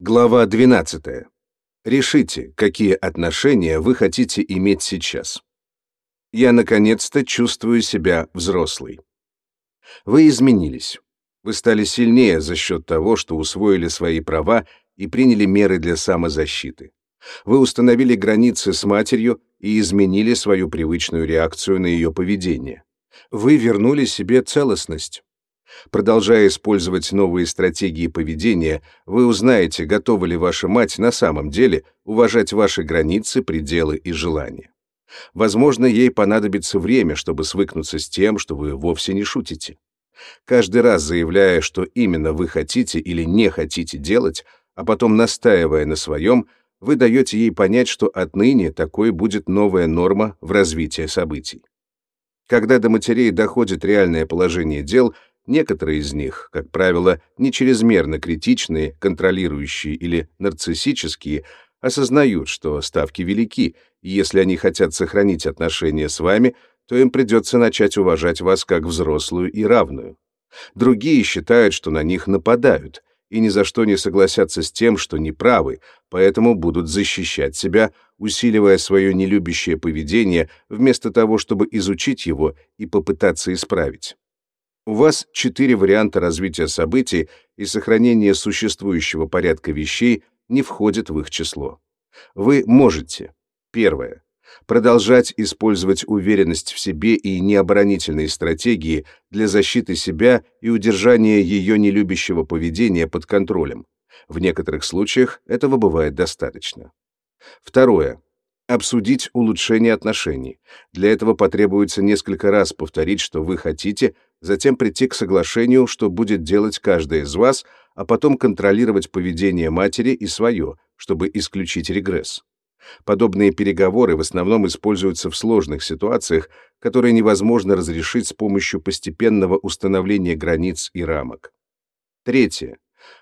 Глава 12. Решите, какие отношения вы хотите иметь сейчас. Я наконец-то чувствую себя взрослой. Вы изменились. Вы стали сильнее за счет того, что усвоили свои права и приняли меры для самозащиты. Вы установили границы с матерью и изменили свою привычную реакцию на ее поведение. Вы вернули себе целостность. Продолжая использовать новые стратегии поведения, вы узнаете, готова ли ваша мать на самом деле уважать ваши границы, пределы и желания. Возможно, ей понадобится время, чтобы свыкнуться с тем, что вы вовсе не шутите. Каждый раз заявляя, что именно вы хотите или не хотите делать, а потом настаивая на своем, вы даете ей понять, что отныне такой будет новая норма в развитии событий. Когда до матерей доходит реальное положение дел – Некоторые из них, как правило, не чрезмерно критичные, контролирующие или нарциссические, осознают, что ставки велики, и если они хотят сохранить отношения с вами, то им придется начать уважать вас как взрослую и равную. Другие считают, что на них нападают, и ни за что не согласятся с тем, что неправы, поэтому будут защищать себя, усиливая свое нелюбящее поведение, вместо того, чтобы изучить его и попытаться исправить. У вас четыре варианта развития событий, и сохранение существующего порядка вещей не входит в их число. Вы можете. Первое. Продолжать использовать уверенность в себе и необоронительные стратегии для защиты себя и удержания ее нелюбящего поведения под контролем. В некоторых случаях этого бывает достаточно. Второе обсудить улучшение отношений. Для этого потребуется несколько раз повторить, что вы хотите, затем прийти к соглашению, что будет делать каждая из вас, а потом контролировать поведение матери и свое, чтобы исключить регресс. Подобные переговоры в основном используются в сложных ситуациях, которые невозможно разрешить с помощью постепенного установления границ и рамок. Третье.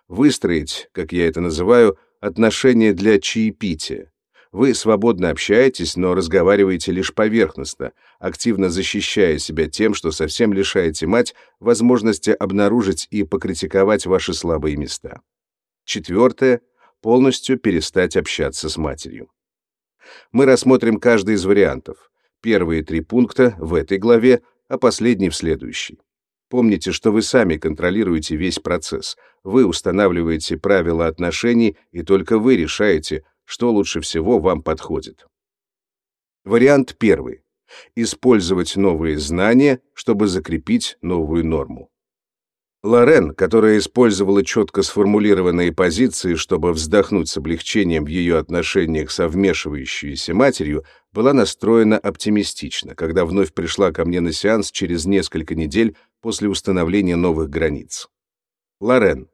Выстроить, как я это называю, отношения для чаепития. Вы свободно общаетесь, но разговариваете лишь поверхностно, активно защищая себя тем, что совсем лишаете мать возможности обнаружить и покритиковать ваши слабые места. Четвертое — полностью перестать общаться с матерью. Мы рассмотрим каждый из вариантов. Первые три пункта в этой главе, а последний в следующей. Помните, что вы сами контролируете весь процесс. Вы устанавливаете правила отношений, и только вы решаете, что лучше всего вам подходит. Вариант первый. Использовать новые знания, чтобы закрепить новую норму. Лорен, которая использовала четко сформулированные позиции, чтобы вздохнуть с облегчением в ее отношениях со вмешивающейся матерью, была настроена оптимистично, когда вновь пришла ко мне на сеанс через несколько недель после установления новых границ. Лорен.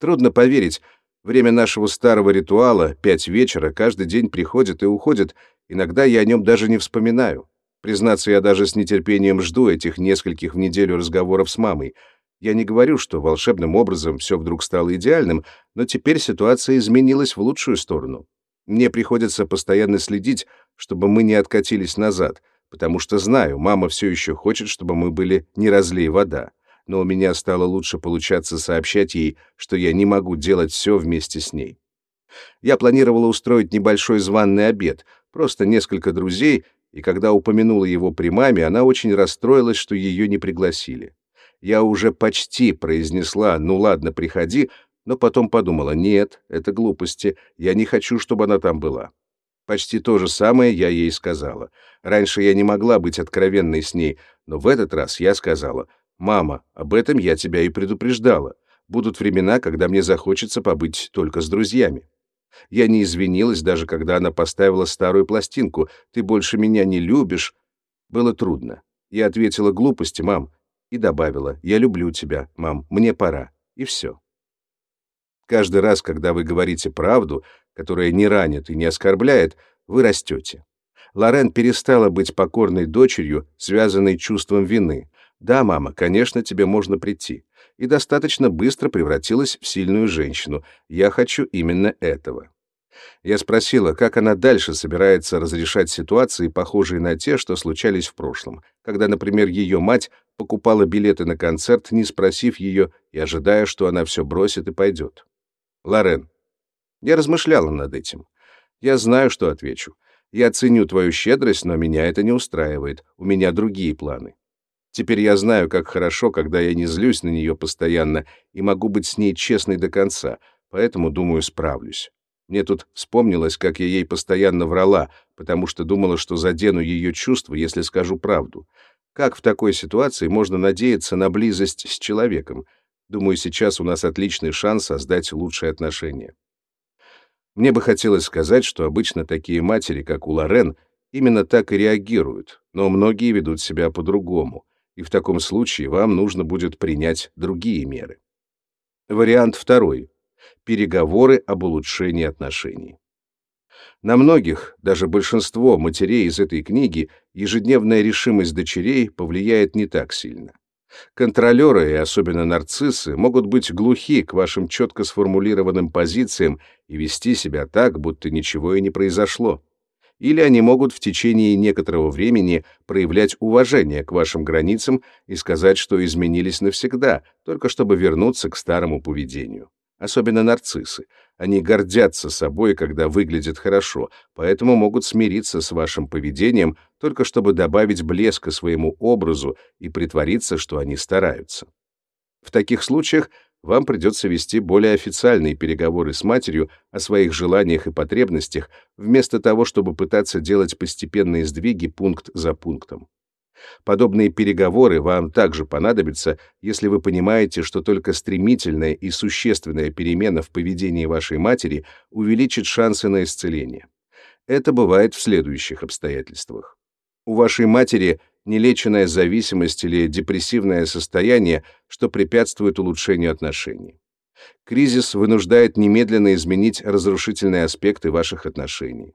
Трудно поверить, Время нашего старого ритуала, пять вечера, каждый день приходит и уходит, иногда я о нем даже не вспоминаю. Признаться, я даже с нетерпением жду этих нескольких в неделю разговоров с мамой. Я не говорю, что волшебным образом все вдруг стало идеальным, но теперь ситуация изменилась в лучшую сторону. Мне приходится постоянно следить, чтобы мы не откатились назад, потому что знаю, мама все еще хочет, чтобы мы были не разлей вода но у меня стало лучше получаться сообщать ей, что я не могу делать все вместе с ней. Я планировала устроить небольшой званный обед, просто несколько друзей, и когда упомянула его при маме, она очень расстроилась, что ее не пригласили. Я уже почти произнесла «ну ладно, приходи», но потом подумала «нет, это глупости, я не хочу, чтобы она там была». Почти то же самое я ей сказала. Раньше я не могла быть откровенной с ней, но в этот раз я сказала — «Мама, об этом я тебя и предупреждала. Будут времена, когда мне захочется побыть только с друзьями». Я не извинилась, даже когда она поставила старую пластинку «Ты больше меня не любишь». Было трудно. Я ответила глупости, мам, и добавила «Я люблю тебя, мам, мне пора». И все. Каждый раз, когда вы говорите правду, которая не ранит и не оскорбляет, вы растете. Лорен перестала быть покорной дочерью, связанной чувством вины. «Да, мама, конечно, тебе можно прийти». И достаточно быстро превратилась в сильную женщину. Я хочу именно этого. Я спросила, как она дальше собирается разрешать ситуации, похожие на те, что случались в прошлом, когда, например, ее мать покупала билеты на концерт, не спросив ее и ожидая, что она все бросит и пойдет. Лорен, Я размышляла над этим. Я знаю, что отвечу. Я ценю твою щедрость, но меня это не устраивает. У меня другие планы. Теперь я знаю, как хорошо, когда я не злюсь на нее постоянно и могу быть с ней честной до конца, поэтому, думаю, справлюсь. Мне тут вспомнилось, как я ей постоянно врала, потому что думала, что задену ее чувства, если скажу правду. Как в такой ситуации можно надеяться на близость с человеком? Думаю, сейчас у нас отличный шанс создать лучшие отношения. Мне бы хотелось сказать, что обычно такие матери, как у Лорен, именно так и реагируют, но многие ведут себя по-другому, и в таком случае вам нужно будет принять другие меры. Вариант второй. Переговоры об улучшении отношений. На многих, даже большинство матерей из этой книги, ежедневная решимость дочерей повлияет не так сильно. Контролеры и особенно нарциссы могут быть глухи к вашим четко сформулированным позициям и вести себя так, будто ничего и не произошло. Или они могут в течение некоторого времени проявлять уважение к вашим границам и сказать, что изменились навсегда, только чтобы вернуться к старому поведению. Особенно нарциссы. Они гордятся собой, когда выглядят хорошо, поэтому могут смириться с вашим поведением, только чтобы добавить блеска своему образу и притвориться, что они стараются. В таких случаях вам придется вести более официальные переговоры с матерью о своих желаниях и потребностях, вместо того, чтобы пытаться делать постепенные сдвиги пункт за пунктом. Подобные переговоры вам также понадобятся, если вы понимаете, что только стремительная и существенная перемена в поведении вашей матери увеличит шансы на исцеление. Это бывает в следующих обстоятельствах. У вашей матери нелеченная зависимость или депрессивное состояние, что препятствует улучшению отношений. Кризис вынуждает немедленно изменить разрушительные аспекты ваших отношений.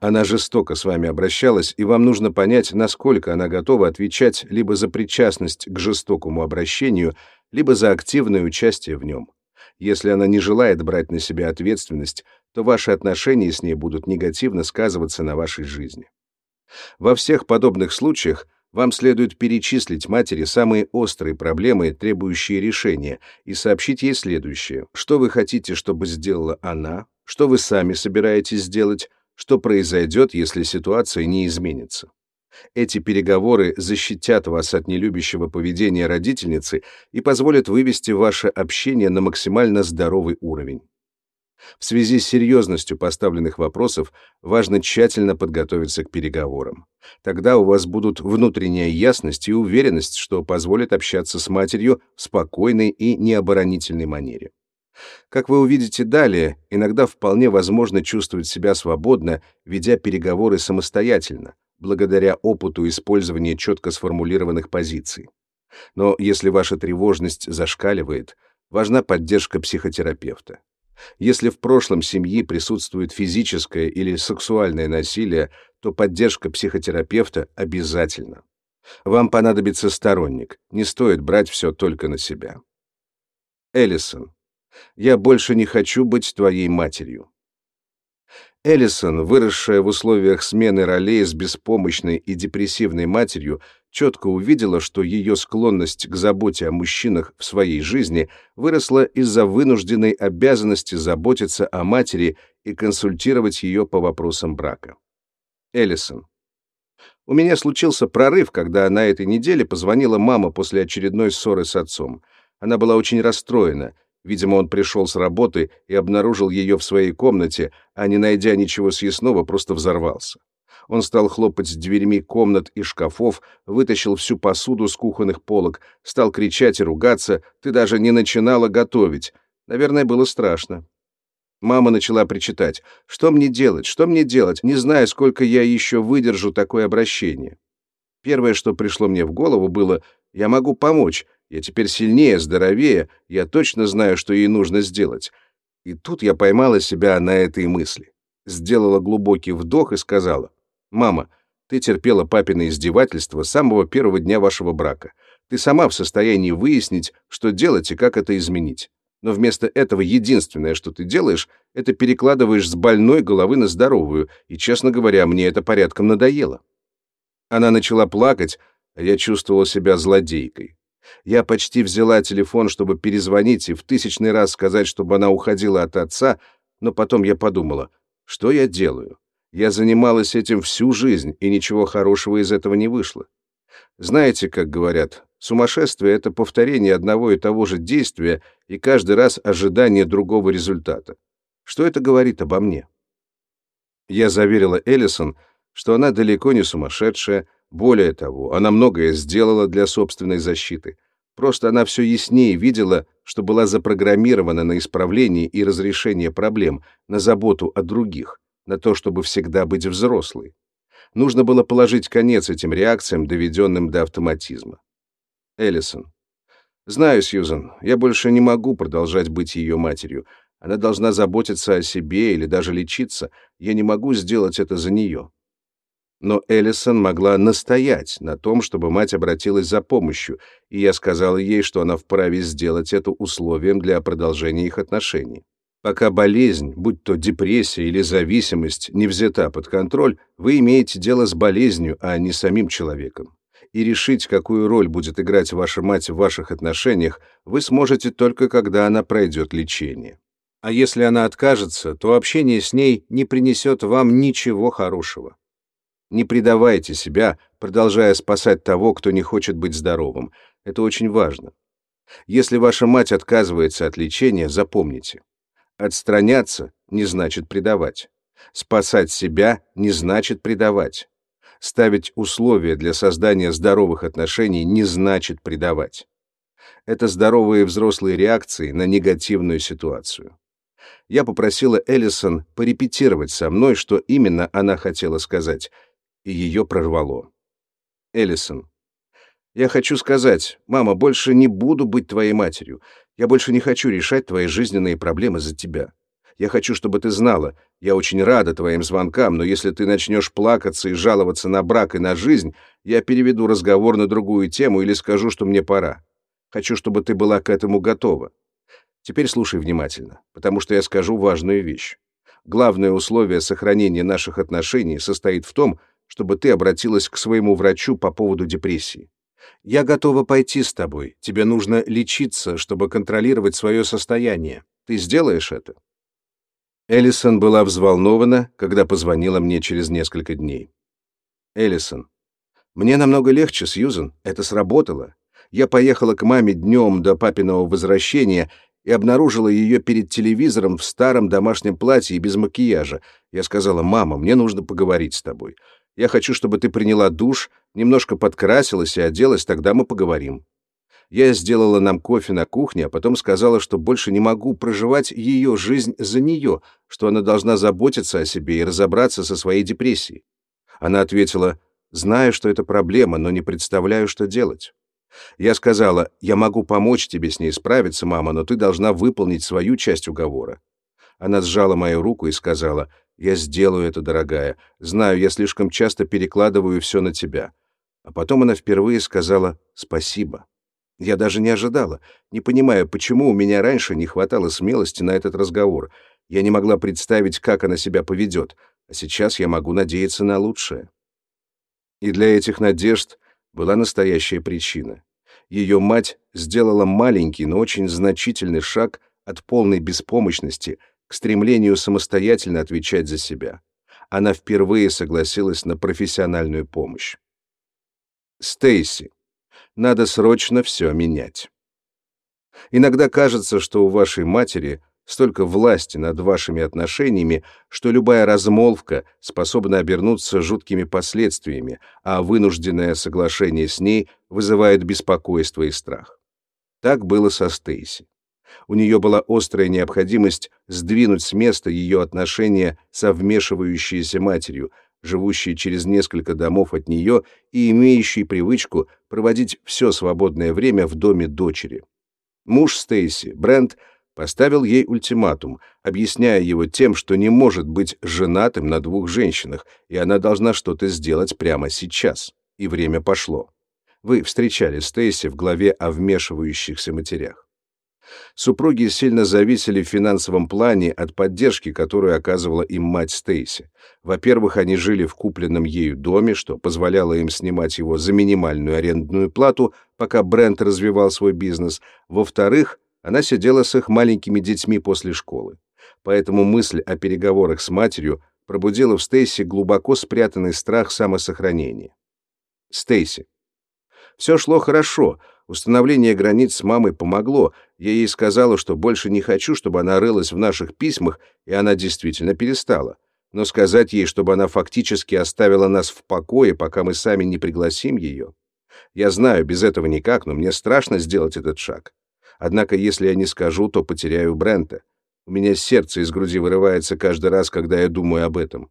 Она жестоко с вами обращалась, и вам нужно понять, насколько она готова отвечать либо за причастность к жестокому обращению, либо за активное участие в нем. Если она не желает брать на себя ответственность, то ваши отношения с ней будут негативно сказываться на вашей жизни. Во всех подобных случаях вам следует перечислить матери самые острые проблемы, требующие решения, и сообщить ей следующее. Что вы хотите, чтобы сделала она, что вы сами собираетесь сделать, что произойдет, если ситуация не изменится. Эти переговоры защитят вас от нелюбящего поведения родительницы и позволят вывести ваше общение на максимально здоровый уровень. В связи с серьезностью поставленных вопросов важно тщательно подготовиться к переговорам. Тогда у вас будут внутренняя ясность и уверенность, что позволит общаться с матерью в спокойной и необоронительной манере. Как вы увидите далее, иногда вполне возможно чувствовать себя свободно, ведя переговоры самостоятельно, благодаря опыту использования четко сформулированных позиций. Но если ваша тревожность зашкаливает, важна поддержка психотерапевта. Если в прошлом семьи присутствует физическое или сексуальное насилие, то поддержка психотерапевта обязательна. Вам понадобится сторонник, не стоит брать все только на себя. Эллисон. Я больше не хочу быть твоей матерью. Эллисон, выросшая в условиях смены ролей с беспомощной и депрессивной матерью, четко увидела, что ее склонность к заботе о мужчинах в своей жизни выросла из-за вынужденной обязанности заботиться о матери и консультировать ее по вопросам брака. Эллисон. У меня случился прорыв, когда на этой неделе позвонила мама после очередной ссоры с отцом. Она была очень расстроена, Видимо, он пришел с работы и обнаружил ее в своей комнате, а не найдя ничего съестного, просто взорвался. Он стал хлопать дверьми комнат и шкафов, вытащил всю посуду с кухонных полок, стал кричать и ругаться, ты даже не начинала готовить. Наверное, было страшно. Мама начала причитать. «Что мне делать? Что мне делать? Не знаю, сколько я еще выдержу такое обращение». Первое, что пришло мне в голову, было «Я могу помочь. Я теперь сильнее, здоровее, я точно знаю, что ей нужно сделать. И тут я поймала себя на этой мысли. Сделала глубокий вдох и сказала, «Мама, ты терпела папины издевательства с самого первого дня вашего брака. Ты сама в состоянии выяснить, что делать и как это изменить. Но вместо этого единственное, что ты делаешь, это перекладываешь с больной головы на здоровую, и, честно говоря, мне это порядком надоело». Она начала плакать, а я чувствовала себя злодейкой. Я почти взяла телефон, чтобы перезвонить и в тысячный раз сказать, чтобы она уходила от отца, Но потом я подумала, что я делаю? Я занималась этим всю жизнь, и ничего хорошего из этого не вышло. Знаете, как говорят, сумасшествие — это повторение одного и того же действия и каждый раз ожидание другого результата. Что это говорит обо мне? Я заверила Эллисон, что она далеко не сумасшедшая, более того, она многое сделала для собственной защиты. Просто она все яснее видела, что была запрограммирована на исправление и разрешение проблем, на заботу о других, на то, чтобы всегда быть взрослой. Нужно было положить конец этим реакциям, доведенным до автоматизма. Эллисон. Знаю, Сьюзан, я больше не могу продолжать быть ее матерью. Она должна заботиться о себе или даже лечиться. Я не могу сделать это за нее. Но Эллисон могла настоять на том, чтобы мать обратилась за помощью, и я сказал ей, что она вправе сделать это условием для продолжения их отношений. Пока болезнь, будь то депрессия или зависимость, не взята под контроль, вы имеете дело с болезнью, а не самим человеком. И решить, какую роль будет играть ваша мать в ваших отношениях, вы сможете только когда она пройдет лечение. А если она откажется, то общение с ней не принесет вам ничего хорошего. Не предавайте себя, продолжая спасать того, кто не хочет быть здоровым. Это очень важно. Если ваша мать отказывается от лечения, запомните. Отстраняться не значит предавать. Спасать себя не значит предавать. Ставить условия для создания здоровых отношений не значит предавать. Это здоровые взрослые реакции на негативную ситуацию. Я попросила Эллисон порепетировать со мной, что именно она хотела сказать, и ее прорвало. Эллисон. Я хочу сказать, мама, больше не буду быть твоей матерью. Я больше не хочу решать твои жизненные проблемы за тебя. Я хочу, чтобы ты знала, я очень рада твоим звонкам, но если ты начнешь плакаться и жаловаться на брак и на жизнь, я переведу разговор на другую тему или скажу, что мне пора. Хочу, чтобы ты была к этому готова. Теперь слушай внимательно, потому что я скажу важную вещь. Главное условие сохранения наших отношений состоит в том, чтобы ты обратилась к своему врачу по поводу депрессии. Я готова пойти с тобой. Тебе нужно лечиться, чтобы контролировать свое состояние. Ты сделаешь это?» Эллисон была взволнована, когда позвонила мне через несколько дней. Эллисон. «Мне намного легче, Сьюзен. Это сработало. Я поехала к маме днем до папиного возвращения и обнаружила ее перед телевизором в старом домашнем платье и без макияжа. Я сказала, «Мама, мне нужно поговорить с тобой. Я хочу, чтобы ты приняла душ, немножко подкрасилась и оделась, тогда мы поговорим». Я сделала нам кофе на кухне, а потом сказала, что больше не могу проживать ее жизнь за нее, что она должна заботиться о себе и разобраться со своей депрессией. Она ответила, «Знаю, что это проблема, но не представляю, что делать». Я сказала, «Я могу помочь тебе с ней справиться, мама, но ты должна выполнить свою часть уговора». Она сжала мою руку и сказала, я сделаю это, дорогая. Знаю, я слишком часто перекладываю все на тебя. А потом она впервые сказала «спасибо». Я даже не ожидала, не понимая, почему у меня раньше не хватало смелости на этот разговор. Я не могла представить, как она себя поведет, а сейчас я могу надеяться на лучшее. И для этих надежд была настоящая причина. Ее мать сделала маленький, но очень значительный шаг от полной беспомощности — к стремлению самостоятельно отвечать за себя. Она впервые согласилась на профессиональную помощь. Стейси, надо срочно все менять. Иногда кажется, что у вашей матери столько власти над вашими отношениями, что любая размолвка способна обернуться жуткими последствиями, а вынужденное соглашение с ней вызывает беспокойство и страх. Так было со Стейси у нее была острая необходимость сдвинуть с места ее отношения со вмешивающейся матерью, живущей через несколько домов от нее и имеющей привычку проводить все свободное время в доме дочери. Муж Стейси, Брент, поставил ей ультиматум, объясняя его тем, что не может быть женатым на двух женщинах, и она должна что-то сделать прямо сейчас. И время пошло. Вы встречали Стейси в главе о вмешивающихся матерях. Супруги сильно зависели в финансовом плане от поддержки, которую оказывала им мать Стейси. Во-первых, они жили в купленном ею доме, что позволяло им снимать его за минимальную арендную плату, пока Брент развивал свой бизнес. Во-вторых, она сидела с их маленькими детьми после школы. Поэтому мысль о переговорах с матерью пробудила в Стейси глубоко спрятанный страх самосохранения. Стейси. Все шло хорошо. Установление границ с мамой помогло. Я ей сказала, что больше не хочу, чтобы она рылась в наших письмах, и она действительно перестала. Но сказать ей, чтобы она фактически оставила нас в покое, пока мы сами не пригласим ее. Я знаю, без этого никак, но мне страшно сделать этот шаг. Однако, если я не скажу, то потеряю Брента. У меня сердце из груди вырывается каждый раз, когда я думаю об этом.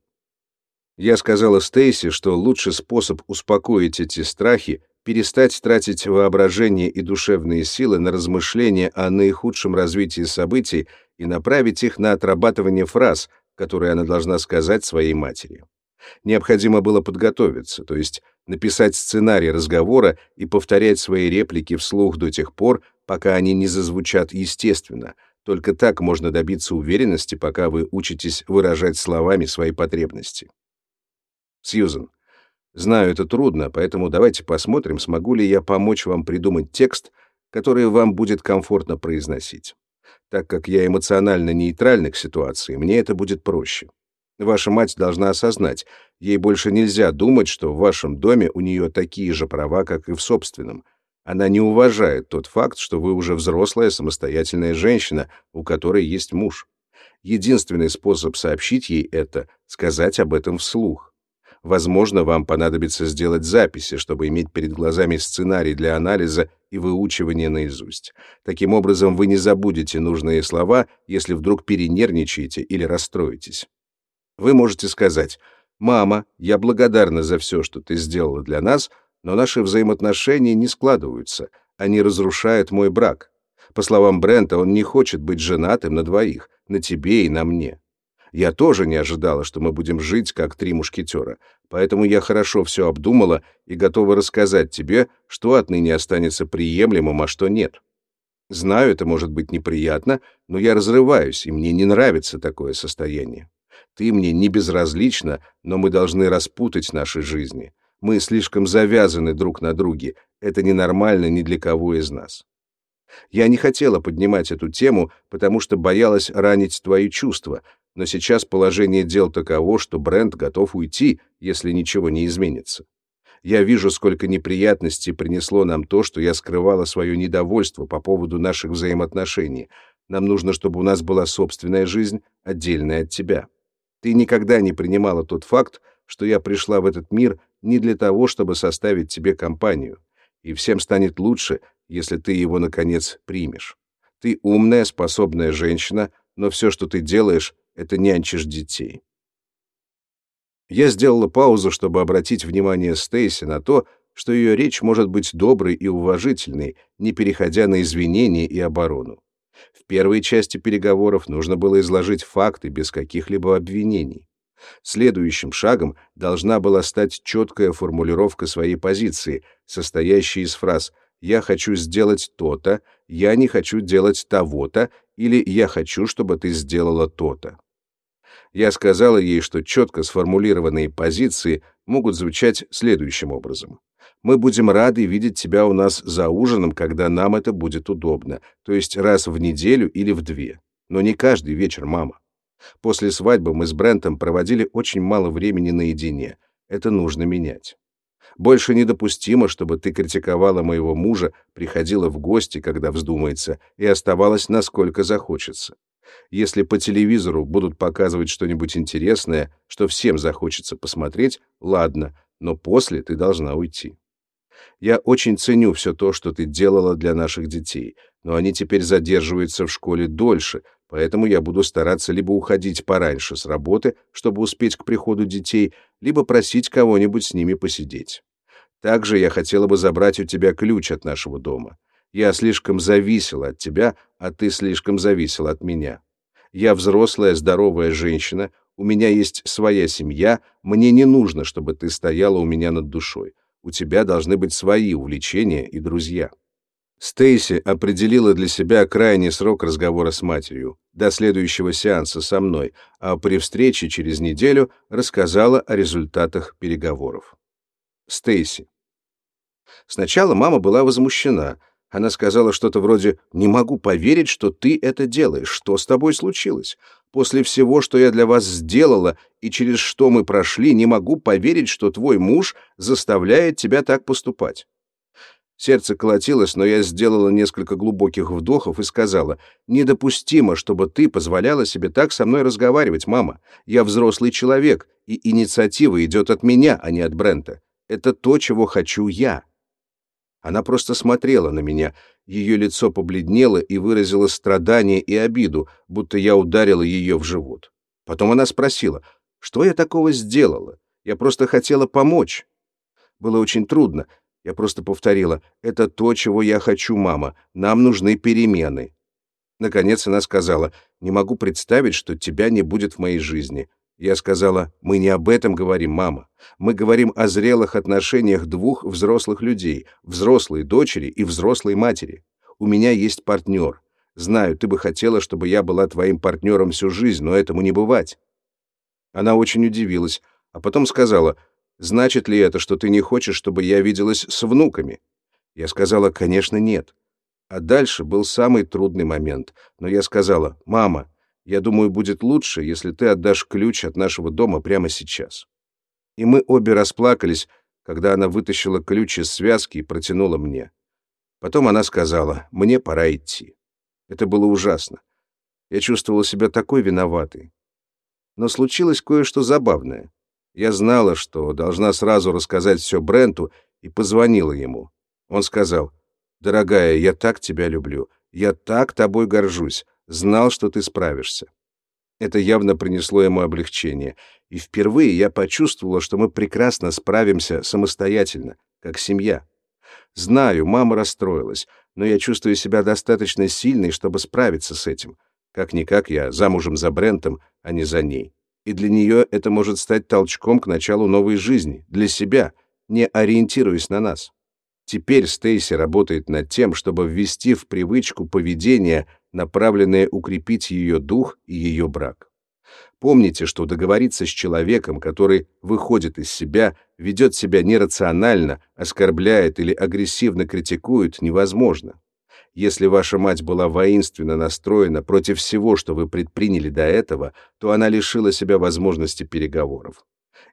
Я сказала Стейси, что лучший способ успокоить эти страхи — перестать тратить воображение и душевные силы на размышления о наихудшем развитии событий и направить их на отрабатывание фраз, которые она должна сказать своей матери. Необходимо было подготовиться, то есть написать сценарий разговора и повторять свои реплики вслух до тех пор, пока они не зазвучат естественно. Только так можно добиться уверенности, пока вы учитесь выражать словами свои потребности. Сьюзен, знаю, это трудно, поэтому давайте посмотрим, смогу ли я помочь вам придумать текст, который вам будет комфортно произносить. Так как я эмоционально нейтральна к ситуации, мне это будет проще. Ваша мать должна осознать, ей больше нельзя думать, что в вашем доме у нее такие же права, как и в собственном. Она не уважает тот факт, что вы уже взрослая самостоятельная женщина, у которой есть муж. Единственный способ сообщить ей это — сказать об этом вслух. Возможно, вам понадобится сделать записи, чтобы иметь перед глазами сценарий для анализа и выучивания наизусть. Таким образом, вы не забудете нужные слова, если вдруг перенервничаете или расстроитесь. Вы можете сказать «Мама, я благодарна за все, что ты сделала для нас, но наши взаимоотношения не складываются, они разрушают мой брак. По словам Брента, он не хочет быть женатым на двоих, на тебе и на мне. Я тоже не ожидала, что мы будем жить как три мушкетера, поэтому я хорошо все обдумала и готова рассказать тебе, что отныне останется приемлемым, а что нет. Знаю, это может быть неприятно, но я разрываюсь, и мне не нравится такое состояние. Ты мне не безразлична, но мы должны распутать наши жизни. Мы слишком завязаны друг на друге. Это ненормально ни для кого из нас. Я не хотела поднимать эту тему, потому что боялась ранить твои чувства, но сейчас положение дел таково, что Брент готов уйти, если ничего не изменится. Я вижу, сколько неприятностей принесло нам то, что я скрывала свое недовольство по поводу наших взаимоотношений. Нам нужно, чтобы у нас была собственная жизнь, отдельная от тебя. Ты никогда не принимала тот факт, что я пришла в этот мир не для того, чтобы составить тебе компанию. И всем станет лучше, если ты его, наконец, примешь. Ты умная, способная женщина, но все, что ты делаешь, это нянчишь детей. Я сделала паузу, чтобы обратить внимание Стейси на то, что ее речь может быть доброй и уважительной, не переходя на извинения и оборону. В первой части переговоров нужно было изложить факты без каких-либо обвинений. Следующим шагом должна была стать четкая формулировка своей позиции, состоящая из фраз «я хочу сделать то-то», «я не хочу делать того-то» или «я хочу, чтобы ты сделала то-то». Я сказала ей, что четко сформулированные позиции могут звучать следующим образом. «Мы будем рады видеть тебя у нас за ужином, когда нам это будет удобно, то есть раз в неделю или в две. Но не каждый вечер, мама. После свадьбы мы с Брентом проводили очень мало времени наедине. Это нужно менять. Больше недопустимо, чтобы ты критиковала моего мужа, приходила в гости, когда вздумается, и оставалась насколько захочется. Если по телевизору будут показывать что-нибудь интересное, что всем захочется посмотреть, ладно, но после ты должна уйти. Я очень ценю все то, что ты делала для наших детей, но они теперь задерживаются в школе дольше, поэтому я буду стараться либо уходить пораньше с работы, чтобы успеть к приходу детей, либо просить кого-нибудь с ними посидеть. Также я хотела бы забрать у тебя ключ от нашего дома. Я слишком зависела от тебя, а ты слишком зависел от меня. Я взрослая, здоровая женщина, у меня есть своя семья, мне не нужно, чтобы ты стояла у меня над душой. У тебя должны быть свои увлечения и друзья. Стейси определила для себя крайний срок разговора с матерью, до следующего сеанса со мной, а при встрече через неделю рассказала о результатах переговоров. Стейси. Сначала мама была возмущена — она сказала что-то вроде «Не могу поверить, что ты это делаешь. Что с тобой случилось? После всего, что я для вас сделала и через что мы прошли, не могу поверить, что твой муж заставляет тебя так поступать. Сердце колотилось, но я сделала несколько глубоких вдохов и сказала, «Недопустимо, чтобы ты позволяла себе так со мной разговаривать, мама. Я взрослый человек, и инициатива идет от меня, а не от Брента. Это то, чего хочу я». Она просто смотрела на меня. Ее лицо побледнело и выразило страдание и обиду, будто я ударила ее в живот. Потом она спросила, что я такого сделала? Я просто хотела помочь. Было очень трудно. Я просто повторила, это то, чего я хочу, мама. Нам нужны перемены. Наконец она сказала, не могу представить, что тебя не будет в моей жизни. Я сказала, мы не об этом говорим, мама. Мы говорим о зрелых отношениях двух взрослых людей, взрослой дочери и взрослой матери. У меня есть партнер. Знаю, ты бы хотела, чтобы я была твоим партнером всю жизнь, но этому не бывать. Она очень удивилась, а потом сказала, Значит ли это, что ты не хочешь, чтобы я виделась с внуками? Я сказала, конечно, нет. А дальше был самый трудный момент. Но я сказала, мама, я думаю, будет лучше, если ты отдашь ключ от нашего дома прямо сейчас. И мы обе расплакались, когда она вытащила ключ из связки и протянула мне. Потом она сказала, мне пора идти. Это было ужасно. Я чувствовала себя такой виноватой. Но случилось кое-что забавное. Я знала, что должна сразу рассказать все Бренту, и позвонила ему. Он сказал, «Дорогая, я так тебя люблю, я так тобой горжусь, знал, что ты справишься». Это явно принесло ему облегчение, и впервые я почувствовала, что мы прекрасно справимся самостоятельно, как семья. Знаю, мама расстроилась, но я чувствую себя достаточно сильной, чтобы справиться с этим. Как-никак я замужем за Брентом, а не за ней и для нее это может стать толчком к началу новой жизни, для себя, не ориентируясь на нас. Теперь Стейси работает над тем, чтобы ввести в привычку поведение, направленное укрепить ее дух и ее брак. Помните, что договориться с человеком, который выходит из себя, ведет себя нерационально, оскорбляет или агрессивно критикует, невозможно. Если ваша мать была воинственно настроена против всего, что вы предприняли до этого, то она лишила себя возможности переговоров.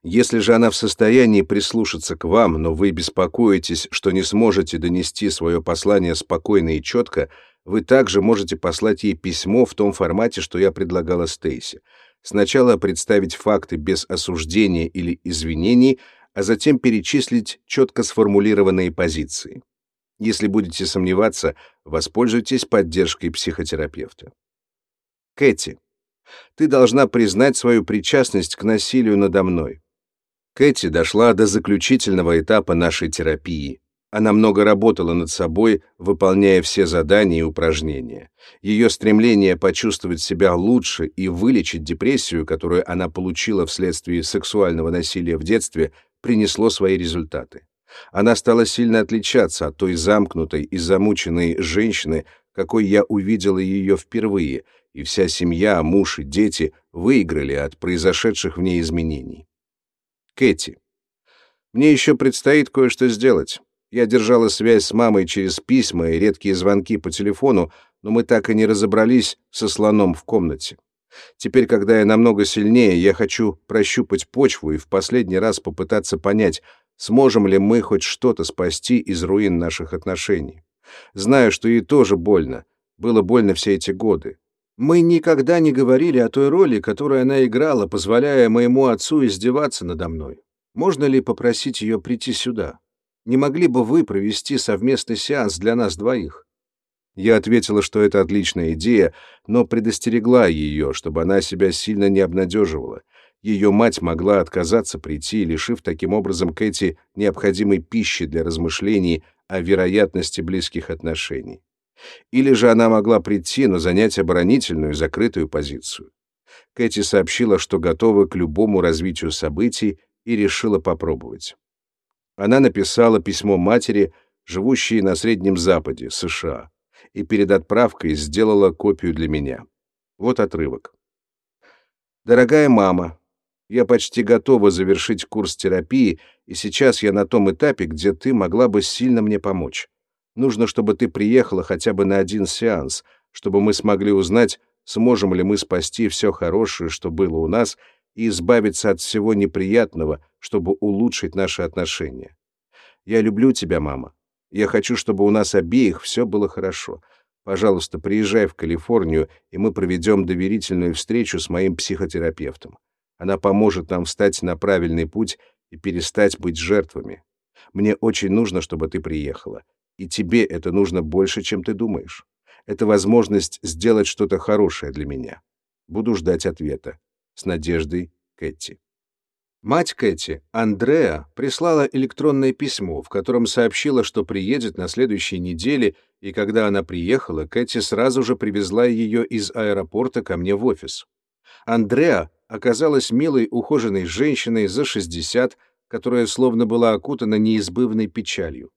Если же она в состоянии прислушаться к вам, но вы беспокоитесь, что не сможете донести свое послание спокойно и четко, вы также можете послать ей письмо в том формате, что я предлагала Стейси. Сначала представить факты без осуждения или извинений, а затем перечислить четко сформулированные позиции. Если будете сомневаться, воспользуйтесь поддержкой психотерапевта. Кэти, ты должна признать свою причастность к насилию надо мной. Кэти дошла до заключительного этапа нашей терапии. Она много работала над собой, выполняя все задания и упражнения. Ее стремление почувствовать себя лучше и вылечить депрессию, которую она получила вследствие сексуального насилия в детстве, принесло свои результаты. Она стала сильно отличаться от той замкнутой и замученной женщины, какой я увидела ее впервые, и вся семья, муж и дети выиграли от произошедших в ней изменений. Кэти. Мне еще предстоит кое-что сделать. Я держала связь с мамой через письма и редкие звонки по телефону, но мы так и не разобрались со слоном в комнате. Теперь, когда я намного сильнее, я хочу прощупать почву и в последний раз попытаться понять, Сможем ли мы хоть что-то спасти из руин наших отношений? Знаю, что ей тоже больно. Было больно все эти годы. Мы никогда не говорили о той роли, которую она играла, позволяя моему отцу издеваться надо мной. Можно ли попросить ее прийти сюда? Не могли бы вы провести совместный сеанс для нас двоих? Я ответила, что это отличная идея, но предостерегла ее, чтобы она себя сильно не обнадеживала ее мать могла отказаться прийти, лишив таким образом Кэти необходимой пищи для размышлений о вероятности близких отношений. Или же она могла прийти, но занять оборонительную, закрытую позицию. Кэти сообщила, что готова к любому развитию событий и решила попробовать. Она написала письмо матери, живущей на Среднем Западе, США, и перед отправкой сделала копию для меня. Вот отрывок. «Дорогая мама, я почти готова завершить курс терапии, и сейчас я на том этапе, где ты могла бы сильно мне помочь. Нужно, чтобы ты приехала хотя бы на один сеанс, чтобы мы смогли узнать, сможем ли мы спасти все хорошее, что было у нас, и избавиться от всего неприятного, чтобы улучшить наши отношения. Я люблю тебя, мама. Я хочу, чтобы у нас обеих все было хорошо. Пожалуйста, приезжай в Калифорнию, и мы проведем доверительную встречу с моим психотерапевтом. Она поможет нам встать на правильный путь и перестать быть жертвами. Мне очень нужно, чтобы ты приехала. И тебе это нужно больше, чем ты думаешь. Это возможность сделать что-то хорошее для меня. Буду ждать ответа. С надеждой, Кэти. Мать Кэти, Андреа, прислала электронное письмо, в котором сообщила, что приедет на следующей неделе, и когда она приехала, Кэти сразу же привезла ее из аэропорта ко мне в офис. Андреа оказалась милой, ухоженной женщиной за 60, которая словно была окутана неизбывной печалью.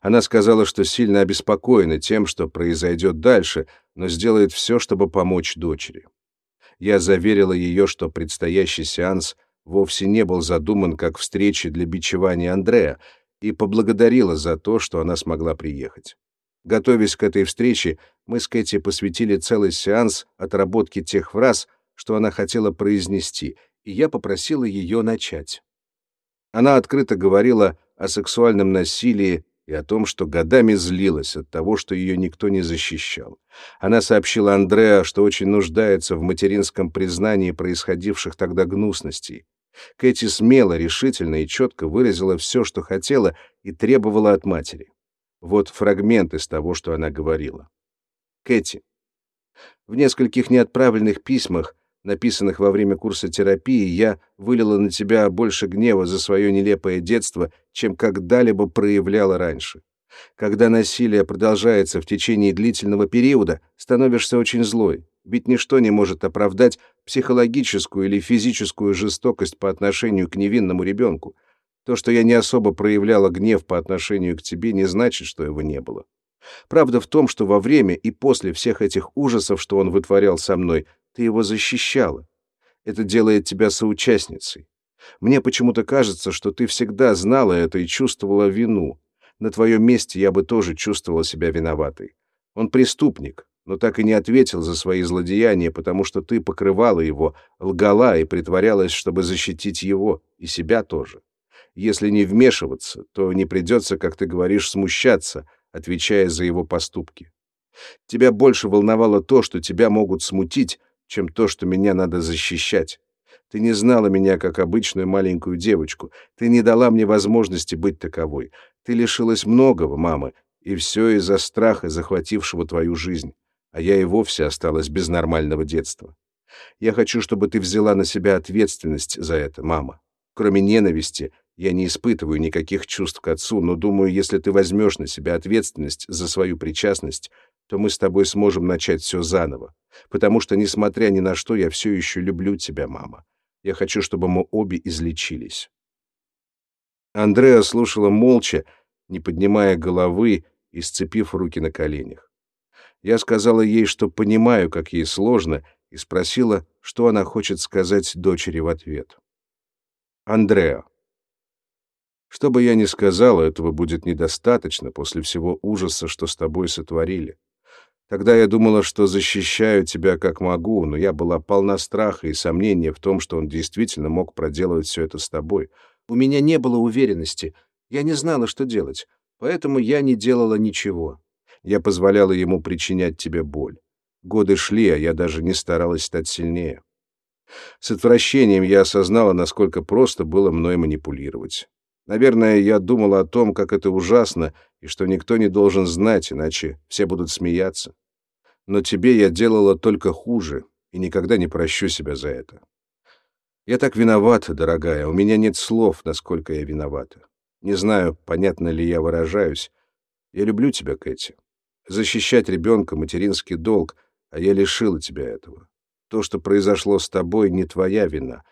Она сказала, что сильно обеспокоена тем, что произойдет дальше, но сделает все, чтобы помочь дочери. Я заверила ее, что предстоящий сеанс вовсе не был задуман как встреча для бичевания Андрея, и поблагодарила за то, что она смогла приехать. Готовясь к этой встрече, мы с Кэти посвятили целый сеанс отработке тех фраз, что она хотела произнести, и я попросила ее начать. Она открыто говорила о сексуальном насилии и о том, что годами злилась от того, что ее никто не защищал. Она сообщила Андреа, что очень нуждается в материнском признании происходивших тогда гнусностей. Кэти смело, решительно и четко выразила все, что хотела и требовала от матери. Вот фрагмент из того, что она говорила. Кэти. В нескольких неотправленных письмах, написанных во время курса терапии, я вылила на тебя больше гнева за свое нелепое детство, чем когда-либо проявляла раньше. Когда насилие продолжается в течение длительного периода, становишься очень злой, ведь ничто не может оправдать психологическую или физическую жестокость по отношению к невинному ребенку. То, что я не особо проявляла гнев по отношению к тебе, не значит, что его не было. Правда в том, что во время и после всех этих ужасов, что он вытворял со мной, ты его защищала. Это делает тебя соучастницей. Мне почему-то кажется, что ты всегда знала это и чувствовала вину. На твоем месте я бы тоже чувствовала себя виноватой. Он преступник, но так и не ответил за свои злодеяния, потому что ты покрывала его, лгала и притворялась, чтобы защитить его, и себя тоже. Если не вмешиваться, то не придется, как ты говоришь, смущаться, отвечая за его поступки. Тебя больше волновало то, что тебя могут смутить, чем то, что меня надо защищать. Ты не знала меня как обычную маленькую девочку. Ты не дала мне возможности быть таковой. Ты лишилась многого, мама, и все из-за страха, захватившего твою жизнь а я и вовсе осталась без нормального детства. Я хочу, чтобы ты взяла на себя ответственность за это, мама. Кроме ненависти, я не испытываю никаких чувств к отцу, но думаю, если ты возьмешь на себя ответственность за свою причастность, то мы с тобой сможем начать все заново. Потому что, несмотря ни на что, я все еще люблю тебя, мама. Я хочу, чтобы мы обе излечились. Андреа слушала молча, не поднимая головы и сцепив руки на коленях. Я сказала ей, что понимаю, как ей сложно, и спросила, что она хочет сказать дочери в ответ. Андреа. Что бы я ни сказала, этого будет недостаточно после всего ужаса, что с тобой сотворили. Тогда я думала, что защищаю тебя как могу, но я была полна страха и сомнения в том, что он действительно мог проделывать все это с тобой. У меня не было уверенности, я не знала, что делать, поэтому я не делала ничего. Я позволяла ему причинять тебе боль. Годы шли, а я даже не старалась стать сильнее. С отвращением я осознала, насколько просто было мной манипулировать. Наверное, я думала о том, как это ужасно, и что никто не должен знать, иначе все будут смеяться. Но тебе я делала только хуже, и никогда не прощу себя за это. Я так виновата, дорогая, у меня нет слов, насколько я виновата. Не знаю, понятно ли я выражаюсь. Я люблю тебя, Кэти. Защищать ребенка — материнский долг, а я лишила тебя этого. То, что произошло с тобой, не твоя вина.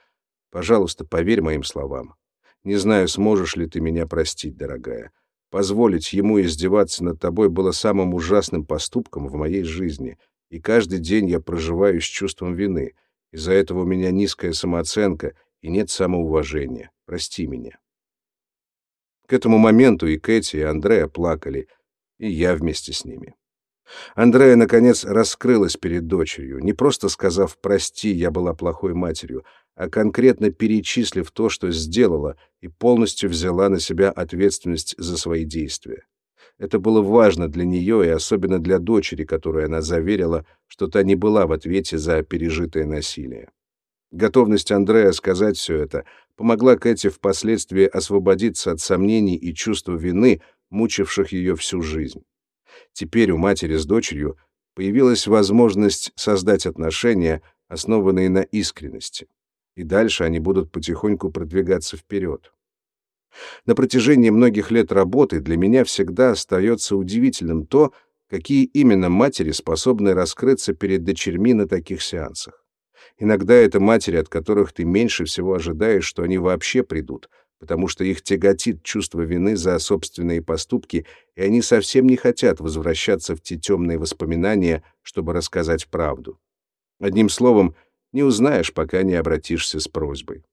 Пожалуйста, поверь моим словам. Не знаю, сможешь ли ты меня простить, дорогая. Позволить ему издеваться над тобой было самым ужасным поступком в моей жизни, и каждый день я проживаю с чувством вины. Из-за этого у меня низкая самооценка и нет самоуважения. Прости меня. К этому моменту и Кэти, и Андрея плакали — и я вместе с ними. Андрея, наконец, раскрылась перед дочерью, не просто сказав «прости, я была плохой матерью», а конкретно перечислив то, что сделала, и полностью взяла на себя ответственность за свои действия. Это было важно для нее и особенно для дочери, которой она заверила, что та не была в ответе за пережитое насилие. Готовность Андрея сказать все это помогла Кэти впоследствии освободиться от сомнений и чувства вины, мучивших ее всю жизнь. Теперь у матери с дочерью появилась возможность создать отношения, основанные на искренности. И дальше они будут потихоньку продвигаться вперед. На протяжении многих лет работы для меня всегда остается удивительным то, какие именно матери способны раскрыться перед дочерьми на таких сеансах. Иногда это матери, от которых ты меньше всего ожидаешь, что они вообще придут, потому что их тяготит чувство вины за собственные поступки, и они совсем не хотят возвращаться в те темные воспоминания, чтобы рассказать правду. Одним словом, не узнаешь, пока не обратишься с просьбой.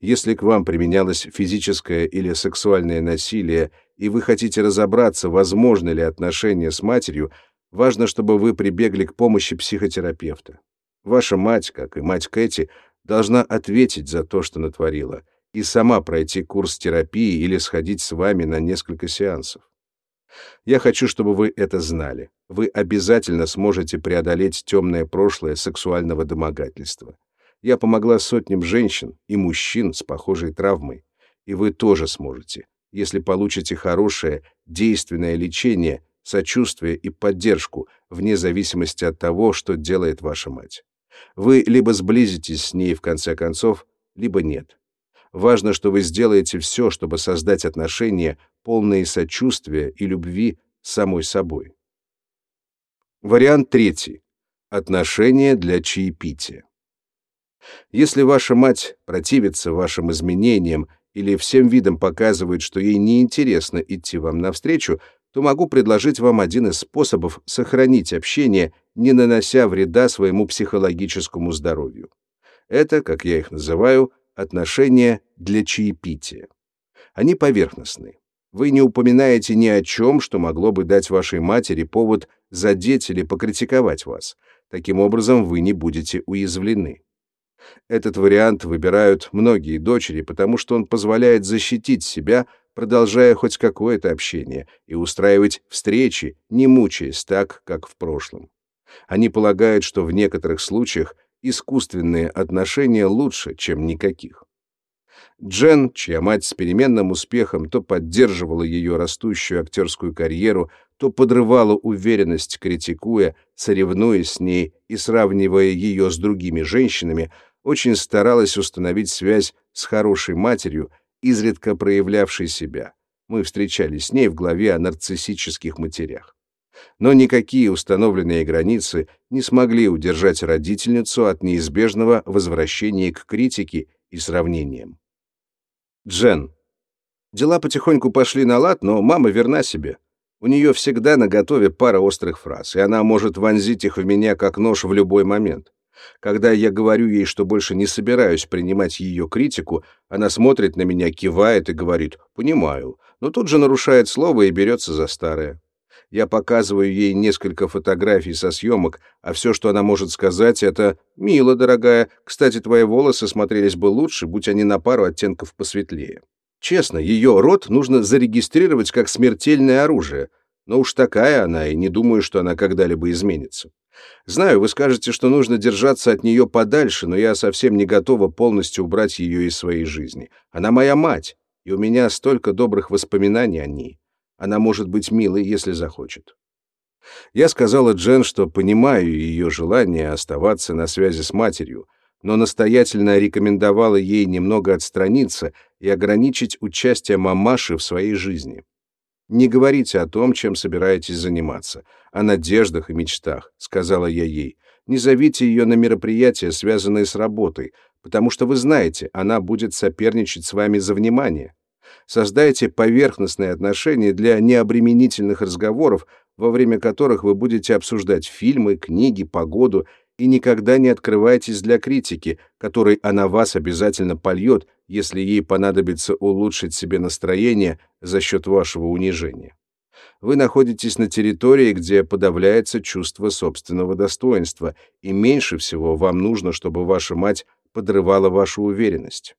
Если к вам применялось физическое или сексуальное насилие, и вы хотите разобраться, возможно ли отношения с матерью, важно, чтобы вы прибегли к помощи психотерапевта. Ваша мать, как и мать Кэти, должна ответить за то, что натворила, и сама пройти курс терапии или сходить с вами на несколько сеансов. Я хочу, чтобы вы это знали. Вы обязательно сможете преодолеть темное прошлое сексуального домогательства. Я помогла сотням женщин и мужчин с похожей травмой, и вы тоже сможете, если получите хорошее, действенное лечение, сочувствие и поддержку, вне зависимости от того, что делает ваша мать. Вы либо сблизитесь с ней в конце концов, либо нет. Важно, что вы сделаете все, чтобы создать отношения, полные сочувствия и любви с самой собой. Вариант третий. Отношения для чаепития. Если ваша мать противится вашим изменениям или всем видом показывает, что ей неинтересно идти вам навстречу, то могу предложить вам один из способов сохранить общение, не нанося вреда своему психологическому здоровью. Это, как я их называю, отношения для чаепития. Они поверхностны. Вы не упоминаете ни о чем, что могло бы дать вашей матери повод задеть или покритиковать вас. Таким образом, вы не будете уязвлены. Этот вариант выбирают многие дочери, потому что он позволяет защитить себя, продолжая хоть какое-то общение, и устраивать встречи, не мучаясь так, как в прошлом. Они полагают, что в некоторых случаях искусственные отношения лучше, чем никаких. Джен, чья мать с переменным успехом то поддерживала ее растущую актерскую карьеру, то подрывала уверенность, критикуя, соревнуясь с ней и сравнивая ее с другими женщинами, очень старалась установить связь с хорошей матерью, изредка проявлявшей себя. Мы встречались с ней в главе о нарциссических матерях. Но никакие установленные границы не смогли удержать родительницу от неизбежного возвращения к критике и сравнениям. Джен. Дела потихоньку пошли на лад, но мама верна себе. У нее всегда наготове пара острых фраз, и она может вонзить их в меня как нож в любой момент. Когда я говорю ей, что больше не собираюсь принимать ее критику, она смотрит на меня, кивает и говорит «понимаю», но тут же нарушает слово и берется за старое. Я показываю ей несколько фотографий со съемок, а все, что она может сказать, это «Мило, дорогая, кстати, твои волосы смотрелись бы лучше, будь они на пару оттенков посветлее». Честно, ее рот нужно зарегистрировать как смертельное оружие, но уж такая она, и не думаю, что она когда-либо изменится. Знаю, вы скажете, что нужно держаться от нее подальше, но я совсем не готова полностью убрать ее из своей жизни. Она моя мать, и у меня столько добрых воспоминаний о ней. Она может быть милой, если захочет. Я сказала Джен, что понимаю ее желание оставаться на связи с матерью, но настоятельно рекомендовала ей немного отстраниться и ограничить участие мамаши в своей жизни. Не говорите о том, чем собираетесь заниматься, о надеждах и мечтах, сказала я ей. Не зовите ее на мероприятия, связанные с работой, потому что вы знаете, она будет соперничать с вами за внимание. Создайте поверхностные отношения для необременительных разговоров, во время которых вы будете обсуждать фильмы, книги, погоду и никогда не открывайтесь для критики, которой она вас обязательно польет, если ей понадобится улучшить себе настроение за счет вашего унижения. Вы находитесь на территории, где подавляется чувство собственного достоинства, и меньше всего вам нужно, чтобы ваша мать подрывала вашу уверенность.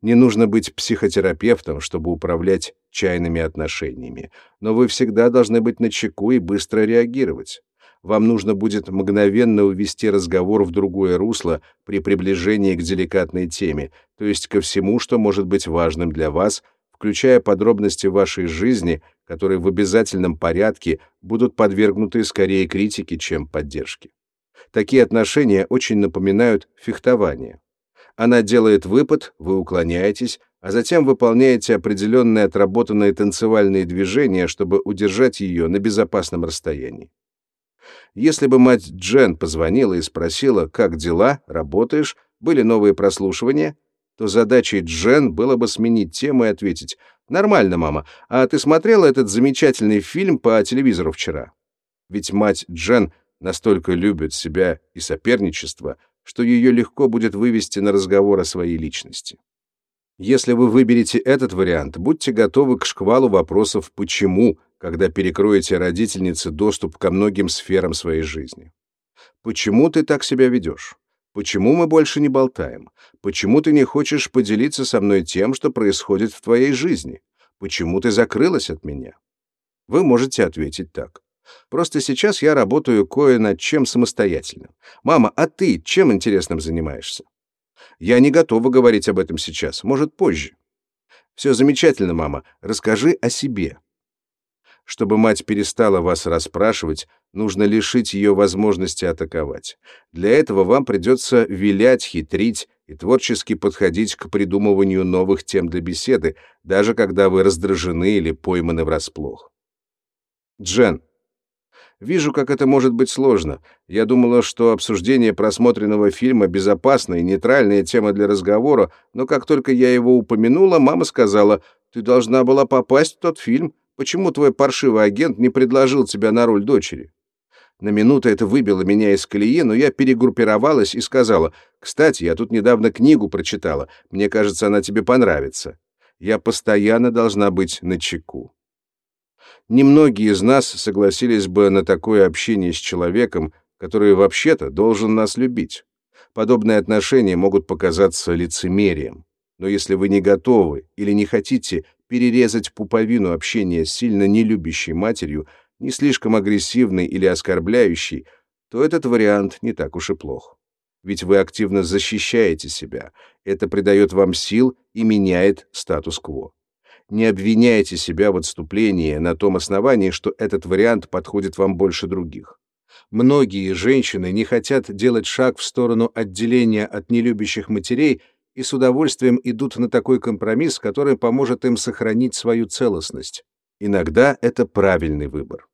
Не нужно быть психотерапевтом, чтобы управлять чайными отношениями, но вы всегда должны быть начеку и быстро реагировать. Вам нужно будет мгновенно увести разговор в другое русло при приближении к деликатной теме, то есть ко всему, что может быть важным для вас, включая подробности вашей жизни, которые в обязательном порядке будут подвергнуты скорее критике, чем поддержке. Такие отношения очень напоминают фехтование. Она делает выпад, вы уклоняетесь, а затем выполняете определенные отработанные танцевальные движения, чтобы удержать ее на безопасном расстоянии. Если бы мать Джен позвонила и спросила, как дела, работаешь, были новые прослушивания, то задачей Джен было бы сменить тему и ответить «Нормально, мама, а ты смотрела этот замечательный фильм по телевизору вчера?» Ведь мать Джен настолько любит себя и соперничество, что ее легко будет вывести на разговор о своей личности. Если вы выберете этот вариант, будьте готовы к шквалу вопросов «почему», когда перекроете родительнице доступ ко многим сферам своей жизни. Почему ты так себя ведешь? Почему мы больше не болтаем? Почему ты не хочешь поделиться со мной тем, что происходит в твоей жизни? Почему ты закрылась от меня? Вы можете ответить так. Просто сейчас я работаю кое над чем самостоятельно. Мама, а ты чем интересным занимаешься? Я не готова говорить об этом сейчас, может, позже. Все замечательно, мама. Расскажи о себе. Чтобы мать перестала вас расспрашивать, нужно лишить ее возможности атаковать. Для этого вам придется вилять, хитрить и творчески подходить к придумыванию новых тем для беседы, даже когда вы раздражены или пойманы врасплох. Джен, Вижу, как это может быть сложно. Я думала, что обсуждение просмотренного фильма безопасная и нейтральная тема для разговора, но как только я его упомянула, мама сказала, «Ты должна была попасть в тот фильм. Почему твой паршивый агент не предложил тебя на роль дочери?» На минуту это выбило меня из колеи, но я перегруппировалась и сказала, «Кстати, я тут недавно книгу прочитала. Мне кажется, она тебе понравится. Я постоянно должна быть начеку». Немногие из нас согласились бы на такое общение с человеком, который вообще-то должен нас любить. Подобные отношения могут показаться лицемерием. Но если вы не готовы или не хотите перерезать пуповину общения с сильно нелюбящей матерью, не слишком агрессивной или оскорбляющей, то этот вариант не так уж и плох. Ведь вы активно защищаете себя. Это придает вам сил и меняет статус-кво не обвиняйте себя в отступлении на том основании, что этот вариант подходит вам больше других. Многие женщины не хотят делать шаг в сторону отделения от нелюбящих матерей и с удовольствием идут на такой компромисс, который поможет им сохранить свою целостность. Иногда это правильный выбор.